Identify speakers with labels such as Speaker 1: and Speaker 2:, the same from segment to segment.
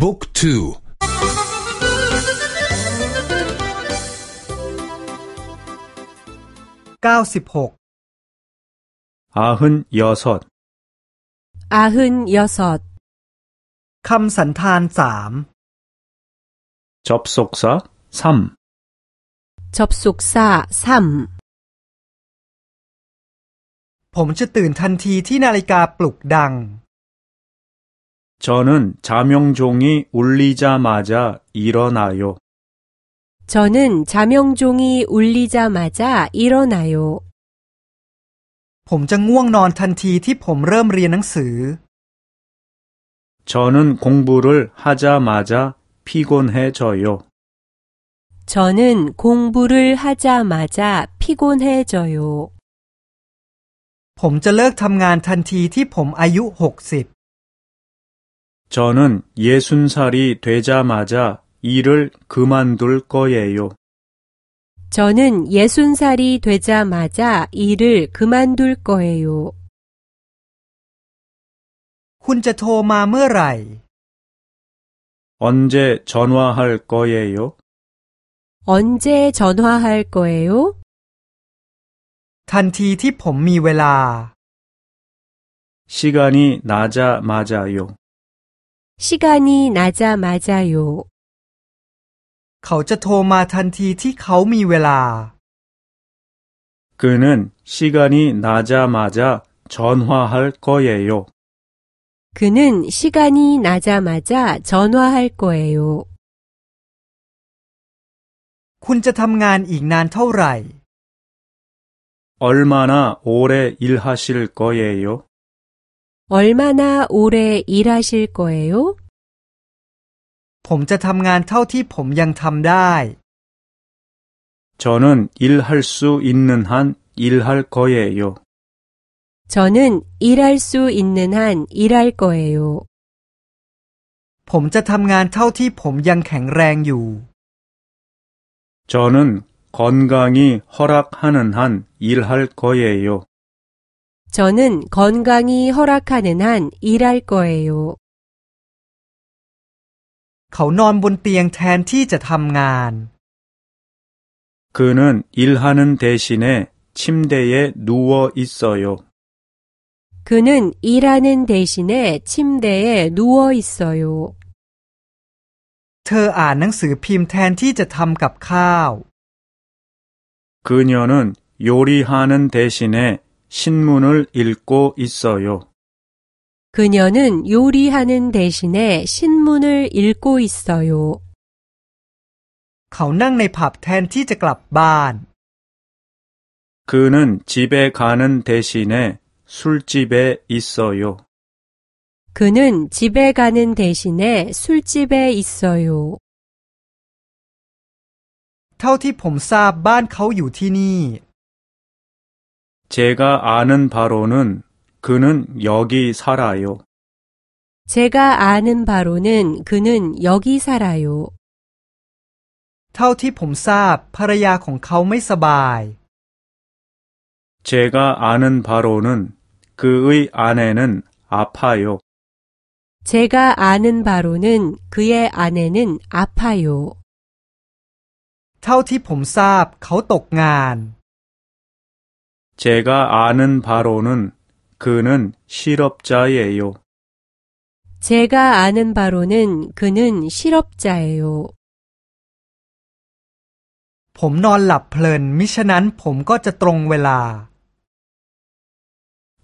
Speaker 1: บุ๊กทู
Speaker 2: เก้าสิบหก
Speaker 3: อาหึน
Speaker 4: ยอสดอาหึนยอสด
Speaker 2: คำสันธานสาม
Speaker 3: จบสุก
Speaker 4: ษาสา
Speaker 3: ม
Speaker 4: จบสุกษาสาม
Speaker 2: ผมจะตื่นทันทีที่นาฬิกาปลุกดัง
Speaker 3: 저는 자명종이 울리자마자
Speaker 4: 일어나요.3. 저는 자명종이 울리자마자 일어나요.
Speaker 2: ผมจะง่วงนอนทันทีที่ผมเริ่มเรียนหนังสือ
Speaker 3: 저는 공부를 하자마자 피곤해져요.
Speaker 4: 저는 공부를 하자마자 피곤해져요.
Speaker 2: ผมจะเลิกทำงานทันทีที่ผมอายุหกสิบ
Speaker 3: 저는 예순 살이 되자마자 일을 그만둘 거예요.
Speaker 4: 저는 예순 살이 되자마자 일을 그만둘 거예요.
Speaker 2: คุณจะโทรมาเมื่อไหร่
Speaker 3: 언제 전화할 거예요?
Speaker 4: 언제 전화할 거예요?
Speaker 2: ทันทีที่ผมมีเวลา
Speaker 3: 시간이 나자마자요.
Speaker 4: 시간이 나자마자요.
Speaker 2: เขาจะโทรมาทันทีที่เขามีเวลา
Speaker 3: 그는 시간이 나자마자 전화할 거예요.
Speaker 4: 그는 시간이 나자마자 전화할 거예요.
Speaker 2: คุณจะทำงานอีกนานเท่าไหร่
Speaker 3: 얼마나 오래 일하실 거예요?
Speaker 4: 얼마나 오래 일하실 거예요?
Speaker 2: ผมจะทำงานเท่าที่ผมยังทำได้
Speaker 3: 저는 일할 수 있는 한 일할 거예요.
Speaker 4: 저는 일할 수 있는 한 일할 거예요.
Speaker 2: ผมจะทำงานเท่าที่ผมยังแข็งแรงอยู่
Speaker 3: 저는 건강이 허락하는 한 일할 거예요.
Speaker 4: 저는 건강이 허락하는 한 일할 거예요.
Speaker 2: เขานอนบนเตียงแทนที่จะทำงาน
Speaker 3: 그는 일하는 대신에 침대에 누워 있어요.
Speaker 4: 그는 일하는 대신에 침대에 누워 있어요.
Speaker 2: เธออ่านหนังสือพิมพ์แทนที่จะทำกับข้าว
Speaker 3: 그녀는 요리하는 대신에 신문을 읽고 있어요.
Speaker 4: 그녀는 요리하는 대신에 신문을 읽고 있어요.
Speaker 2: เขานั่งในผับแทนที่จะกลับบ้าน
Speaker 3: 그는 집에 가는 대신에 술집에 있어요.
Speaker 4: 그는 집에 가는 대신에 술집에 있어요.
Speaker 2: เท่าที่ผมทราบบ้านเขาอยู่ที่นี่
Speaker 3: 제가 아는 바로는 그는 여기 살아요.
Speaker 4: 제가 아는 바로는 그는 여기 살아요.
Speaker 2: เท่าที่ผมทราบภรรยาของเขาไม่สบาย
Speaker 3: 제가 아는 바로는 그의 아내는 아파요.
Speaker 4: 제가 아는 바로는 그의 아내는 아파요.
Speaker 2: เท่าที่ผมทราบเขาตกงาน
Speaker 3: 제가 아는 바로는 그는 실업자예요.
Speaker 4: 제가 아는 바로는 그는 실업자예요.
Speaker 2: ผมนอนหลับเพลิน มิฉะนั้นผมก็จะตรงเวลา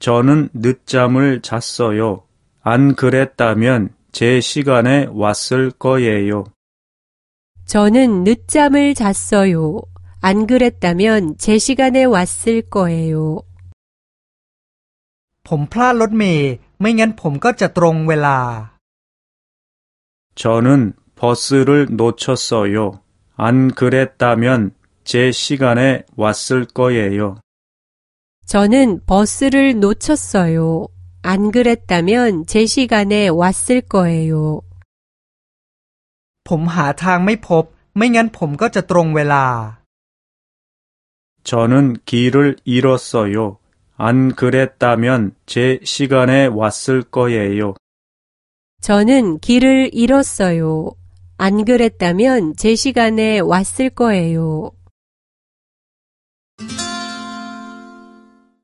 Speaker 3: 저는 늦잠을 잤어요. 안 그랬다면 제 시간에 왔을 거예요.
Speaker 4: 저는 늦잠을 잤어요. 안 그랬다면 제 시간에 왔을 거예요.
Speaker 2: ผมพลาดรถเมย์ไม่งั้นผมก็จะตรงเวลา
Speaker 3: 저는 버스를 놓쳤어요. 안 그랬다면 제 시간에 왔을 거예요.
Speaker 4: 저는 버스를 놓쳤어요. 안 그랬다면 제 시간에 왔을 거예요.
Speaker 2: ผมหาทางไม่พบ ไม่งั้นผมก็จะตรงเวลา
Speaker 3: 저는 길을 잃었어요. 안 그랬다면 제 시간에 왔을 거예요.
Speaker 4: 저는 길을 잃었어요. 안 그랬다면 제 시간에 왔을 거예요.